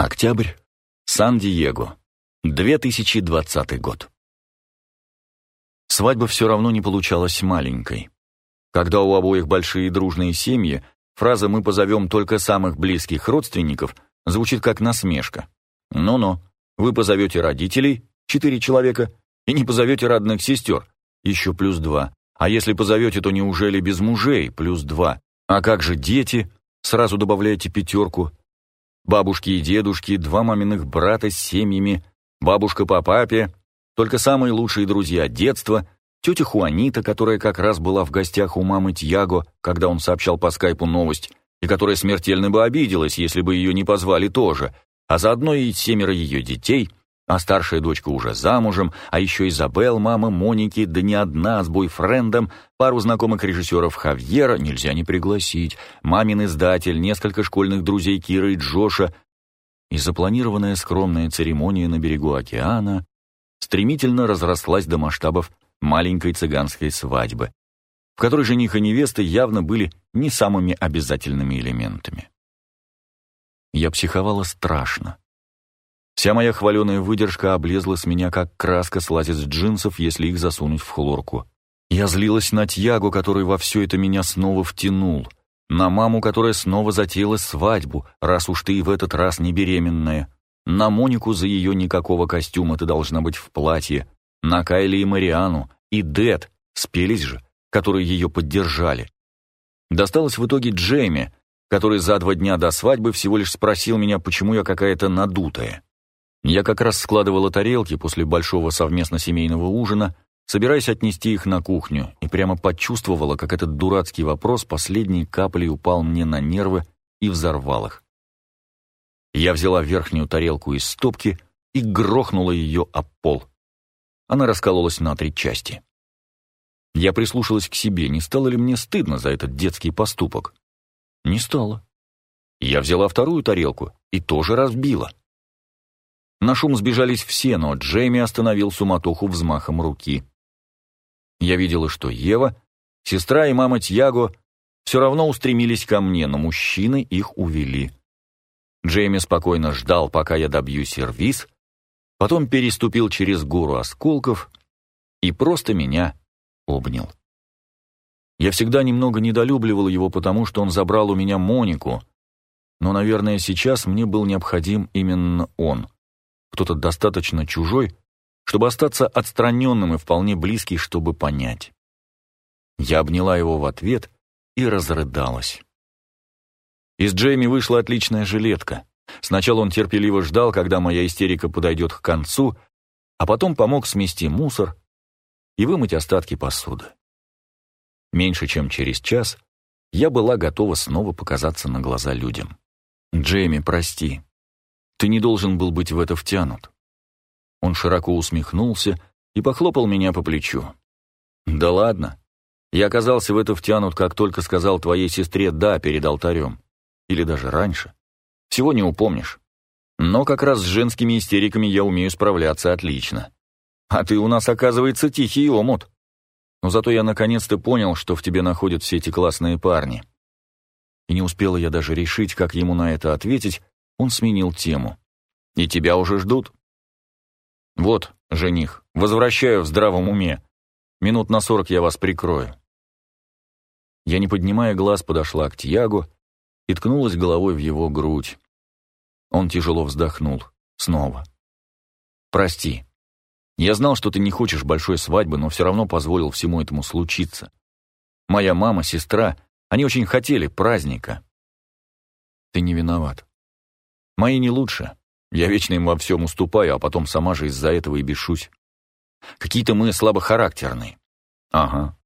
Октябрь. Сан-Диего. 2020 год. Свадьба все равно не получалась маленькой. Когда у обоих большие дружные семьи, фраза «мы позовем только самых близких родственников» звучит как насмешка. Ну-ну, вы позовете родителей, четыре человека, и не позовете родных сестер, еще плюс два. А если позовете, то неужели без мужей, плюс два? А как же дети? Сразу добавляйте пятерку. Бабушки и дедушки, два маминых брата с семьями, бабушка по папе, только самые лучшие друзья детства, тетя Хуанита, которая как раз была в гостях у мамы Тьяго, когда он сообщал по скайпу новость, и которая смертельно бы обиделась, если бы ее не позвали тоже, а заодно и семеро ее детей, а старшая дочка уже замужем, а еще Изабел, мама Моники, да не одна, с бойфрендом, пару знакомых режиссеров Хавьера нельзя не пригласить, мамин издатель, несколько школьных друзей Киры и Джоша. И запланированная скромная церемония на берегу океана стремительно разрослась до масштабов маленькой цыганской свадьбы, в которой жених и невеста явно были не самыми обязательными элементами. Я психовала страшно. Вся моя хваленая выдержка облезла с меня, как краска слазит с джинсов, если их засунуть в хлорку. Я злилась на Тьягу, который во все это меня снова втянул. На маму, которая снова затеяла свадьбу, раз уж ты и в этот раз не беременная. На Монику за ее никакого костюма ты должна быть в платье. На Кайли и Мариану. И Дед, спелись же, которые ее поддержали. Досталось в итоге Джейми, который за два дня до свадьбы всего лишь спросил меня, почему я какая-то надутая. Я как раз складывала тарелки после большого совместно семейного ужина, собираясь отнести их на кухню, и прямо почувствовала, как этот дурацкий вопрос последней каплей упал мне на нервы и взорвал их. Я взяла верхнюю тарелку из стопки и грохнула ее об пол. Она раскололась на три части. Я прислушалась к себе, не стало ли мне стыдно за этот детский поступок. Не стало. Я взяла вторую тарелку и тоже разбила. На шум сбежались все, но Джейми остановил суматоху взмахом руки. Я видела, что Ева, сестра и мама Тьяго все равно устремились ко мне, но мужчины их увели. Джейми спокойно ждал, пока я добью сервиз, потом переступил через гору осколков и просто меня обнял. Я всегда немного недолюбливал его, потому что он забрал у меня Монику, но, наверное, сейчас мне был необходим именно он кто-то достаточно чужой, чтобы остаться отстраненным и вполне близкий, чтобы понять. Я обняла его в ответ и разрыдалась. Из Джейми вышла отличная жилетка. Сначала он терпеливо ждал, когда моя истерика подойдет к концу, а потом помог смести мусор и вымыть остатки посуды. Меньше чем через час я была готова снова показаться на глаза людям. «Джейми, прости. Ты не должен был быть в это втянут». Он широко усмехнулся и похлопал меня по плечу. «Да ладно. Я оказался в это втянут, как только сказал твоей сестре «да» перед алтарем. Или даже раньше. Всего не упомнишь. Но как раз с женскими истериками я умею справляться отлично. А ты у нас, оказывается, тихий омут. Но зато я наконец-то понял, что в тебе находят все эти классные парни. И не успела я даже решить, как ему на это ответить, он сменил тему. «И тебя уже ждут?» «Вот, жених, возвращаю в здравом уме. Минут на сорок я вас прикрою». Я, не поднимая глаз, подошла к Тьягу и ткнулась головой в его грудь. Он тяжело вздохнул. Снова. «Прости. Я знал, что ты не хочешь большой свадьбы, но все равно позволил всему этому случиться. Моя мама, сестра, они очень хотели праздника. Ты не виноват. Мои не лучше. Я вечно им во всем уступаю, а потом сама же из-за этого и бешусь. Какие-то мы слабохарактерные. Ага.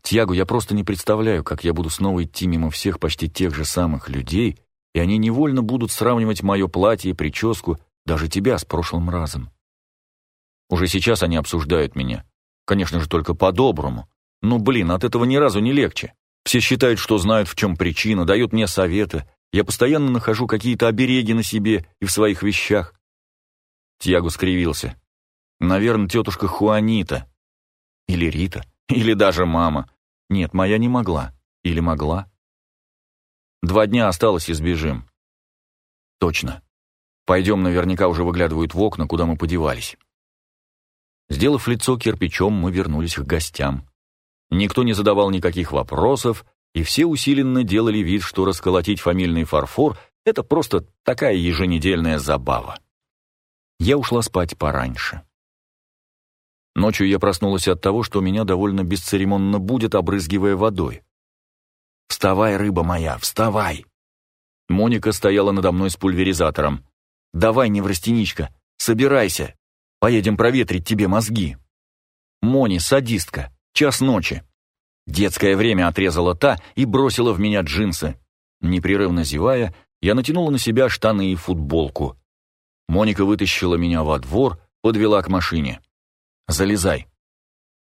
Тьягу, я просто не представляю, как я буду снова идти мимо всех почти тех же самых людей, и они невольно будут сравнивать мое платье, прическу, даже тебя с прошлым разом. Уже сейчас они обсуждают меня. Конечно же, только по-доброму. Но, блин, от этого ни разу не легче. Все считают, что знают, в чем причина, дают мне советы, я постоянно нахожу какие-то обереги на себе и в своих вещах. Тьяго скривился. Наверное, тетушка Хуанита. Или Рита. Или даже мама. Нет, моя не могла. Или могла. Два дня осталось и сбежим. Точно. Пойдем, наверняка уже выглядывают в окна, куда мы подевались. Сделав лицо кирпичом, мы вернулись к гостям. Никто не задавал никаких вопросов, и все усиленно делали вид, что расколотить фамильный фарфор — это просто такая еженедельная забава. Я ушла спать пораньше. Ночью я проснулась от того, что меня довольно бесцеремонно будет, обрызгивая водой. «Вставай, рыба моя, вставай!» Моника стояла надо мной с пульверизатором. «Давай, неврастеничка, собирайся, поедем проветрить тебе мозги». «Мони, садистка, час ночи». Детское время отрезала та и бросила в меня джинсы. Непрерывно зевая, я натянула на себя штаны и футболку. Моника вытащила меня во двор, подвела к машине. «Залезай».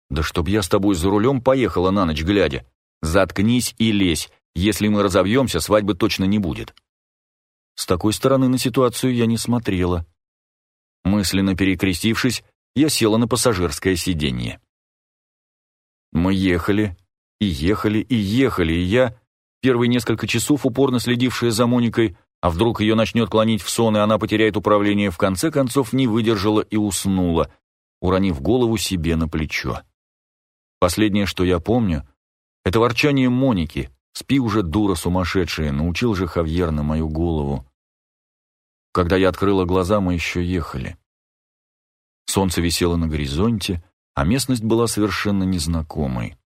«Да чтоб я с тобой за рулем поехала на ночь глядя. Заткнись и лезь. Если мы разовьемся, свадьбы точно не будет». С такой стороны на ситуацию я не смотрела. Мысленно перекрестившись, я села на пассажирское сиденье. Мы ехали, и ехали, и ехали, и я, первые несколько часов упорно следившая за Моникой, а вдруг ее начнет клонить в сон, и она потеряет управление, в конце концов не выдержала и уснула, уронив голову себе на плечо. Последнее, что я помню, это ворчание Моники, Спи уже, дура сумасшедшая, научил же Хавьер на мою голову. Когда я открыла глаза, мы еще ехали. Солнце висело на горизонте, а местность была совершенно незнакомой.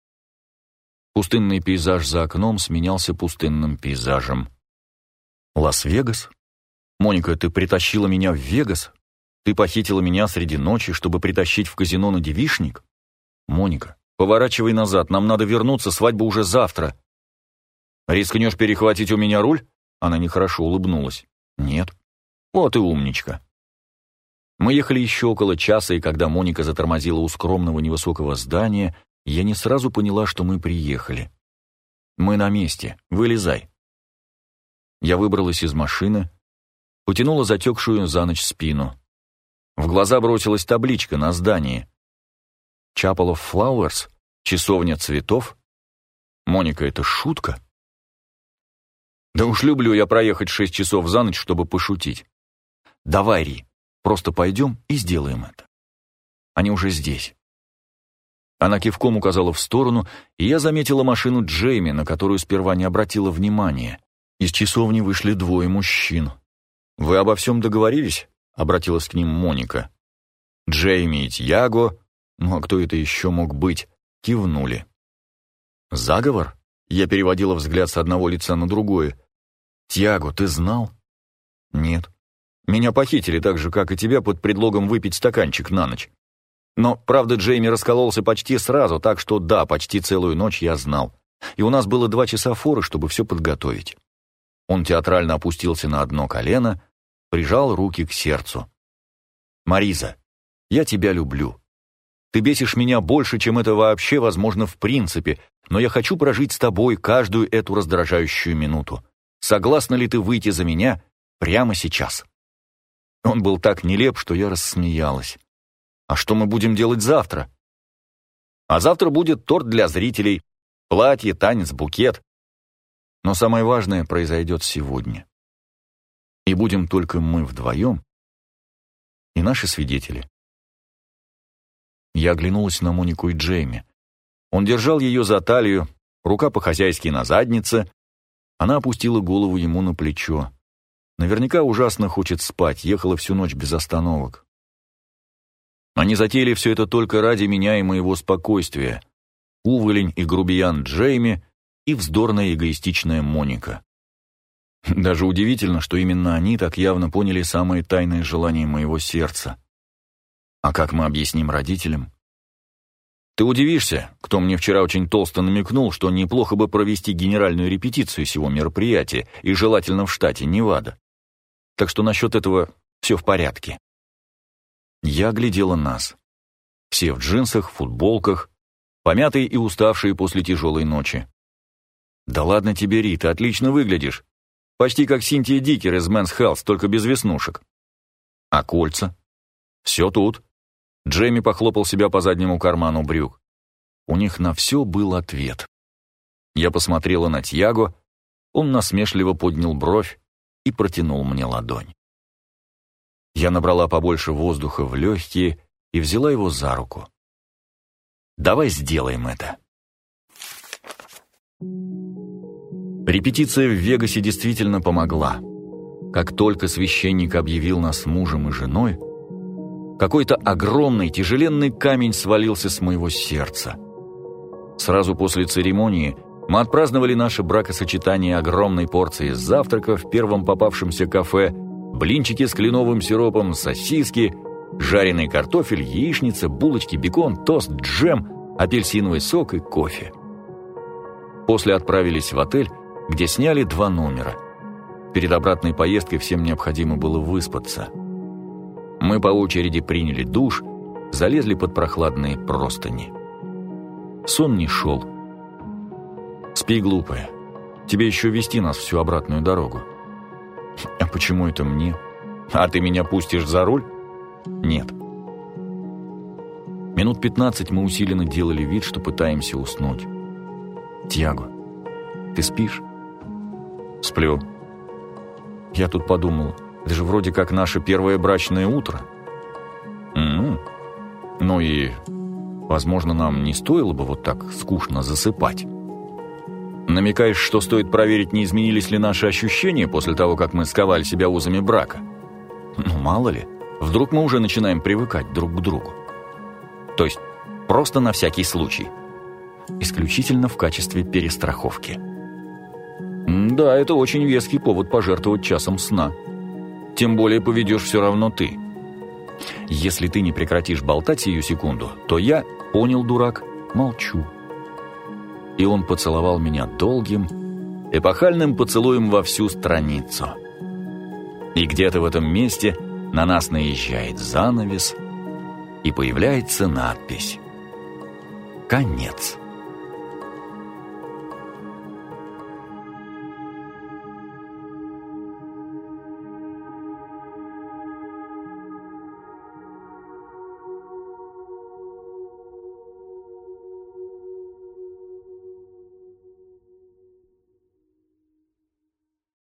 Пустынный пейзаж за окном сменялся пустынным пейзажем. Лас-Вегас? Моника, ты притащила меня в Вегас? Ты похитила меня среди ночи, чтобы притащить в казино на девишник? Моника, поворачивай назад, нам надо вернуться, свадьба уже завтра. «Рискнешь перехватить у меня руль?» Она нехорошо улыбнулась. «Нет». «Вот и умничка». Мы ехали еще около часа, и когда Моника затормозила у скромного невысокого здания, я не сразу поняла, что мы приехали. «Мы на месте. Вылезай». Я выбралась из машины, потянула затекшую за ночь спину. В глаза бросилась табличка на здании. «Chapel of Flowers? Часовня цветов?» «Моника, это шутка?» Да уж люблю я проехать шесть часов за ночь, чтобы пошутить. Давай, Ри, просто пойдем и сделаем это. Они уже здесь. Она кивком указала в сторону, и я заметила машину Джейми, на которую сперва не обратила внимания. Из часовни вышли двое мужчин. «Вы обо всем договорились?» — обратилась к ним Моника. Джейми и Тьяго, ну а кто это еще мог быть, кивнули. «Заговор?» Я переводила взгляд с одного лица на другое. «Тьяго, ты знал?» «Нет. Меня похитили так же, как и тебя, под предлогом выпить стаканчик на ночь. Но, правда, Джейми раскололся почти сразу, так что да, почти целую ночь я знал. И у нас было два часа форы, чтобы все подготовить». Он театрально опустился на одно колено, прижал руки к сердцу. «Мариза, я тебя люблю. Ты бесишь меня больше, чем это вообще возможно в принципе, но я хочу прожить с тобой каждую эту раздражающую минуту. Согласна ли ты выйти за меня прямо сейчас?» Он был так нелеп, что я рассмеялась. «А что мы будем делать завтра?» «А завтра будет торт для зрителей, платье, танец, букет. Но самое важное произойдет сегодня. И будем только мы вдвоем и наши свидетели. Я оглянулась на Монику и Джейми. Он держал ее за талию, рука по-хозяйски на заднице. Она опустила голову ему на плечо. Наверняка ужасно хочет спать, ехала всю ночь без остановок. Они затеяли все это только ради меня и моего спокойствия. Уволень и грубиян Джейми и вздорная эгоистичная Моника. Даже удивительно, что именно они так явно поняли самые тайные желания моего сердца. А как мы объясним родителям? Ты удивишься, кто мне вчера очень толсто намекнул, что неплохо бы провести генеральную репетицию всего мероприятия, и желательно в штате Невада. Так что насчет этого все в порядке. Я оглядела нас. Все в джинсах, футболках, помятые и уставшие после тяжелой ночи. «Да ладно тебе, Рита, отлично выглядишь. Почти как Синтия Дикер из Men's Health, только без веснушек. А кольца? Все тут. Джейми похлопал себя по заднему карману брюк. У них на все был ответ. Я посмотрела на Тьяго, он насмешливо поднял бровь и протянул мне ладонь. Я набрала побольше воздуха в легкие и взяла его за руку. «Давай сделаем это». Репетиция в Вегасе действительно помогла. Как только священник объявил нас мужем и женой, какой-то огромный тяжеленный камень свалился с моего сердца. Сразу после церемонии мы отпраздновали наше бракосочетание огромной порции завтрака в первом попавшемся кафе, блинчики с кленовым сиропом, сосиски, жареный картофель, яичница, булочки, бекон, тост, джем, апельсиновый сок и кофе. После отправились в отель, где сняли два номера. Перед обратной поездкой всем необходимо было выспаться. Мы по очереди приняли душ, залезли под прохладные простыни. Сон не шел. «Спи, глупая. Тебе еще вести нас всю обратную дорогу». «А почему это мне? А ты меня пустишь за руль?» «Нет». Минут пятнадцать мы усиленно делали вид, что пытаемся уснуть. «Тьяго, ты спишь?» «Сплю». Я тут подумал, это же вроде как наше первое брачное утро. «М-м. Ну и, возможно, нам не стоило бы вот так скучно засыпать». Намекаешь, что стоит проверить, не изменились ли наши ощущения после того, как мы сковали себя узами брака? Ну, мало ли. Вдруг мы уже начинаем привыкать друг к другу. То есть, просто на всякий случай. Исключительно в качестве перестраховки. Да, это очень веский повод пожертвовать часом сна. Тем более поведешь все равно ты. Если ты не прекратишь болтать сию секунду, то я, понял, дурак, молчу и он поцеловал меня долгим, эпохальным поцелуем во всю страницу. И где-то в этом месте на нас наезжает занавес, и появляется надпись «Конец».